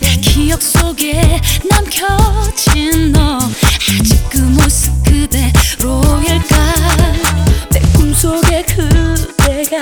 날 기억 속에 남겨진 너 속에 그대가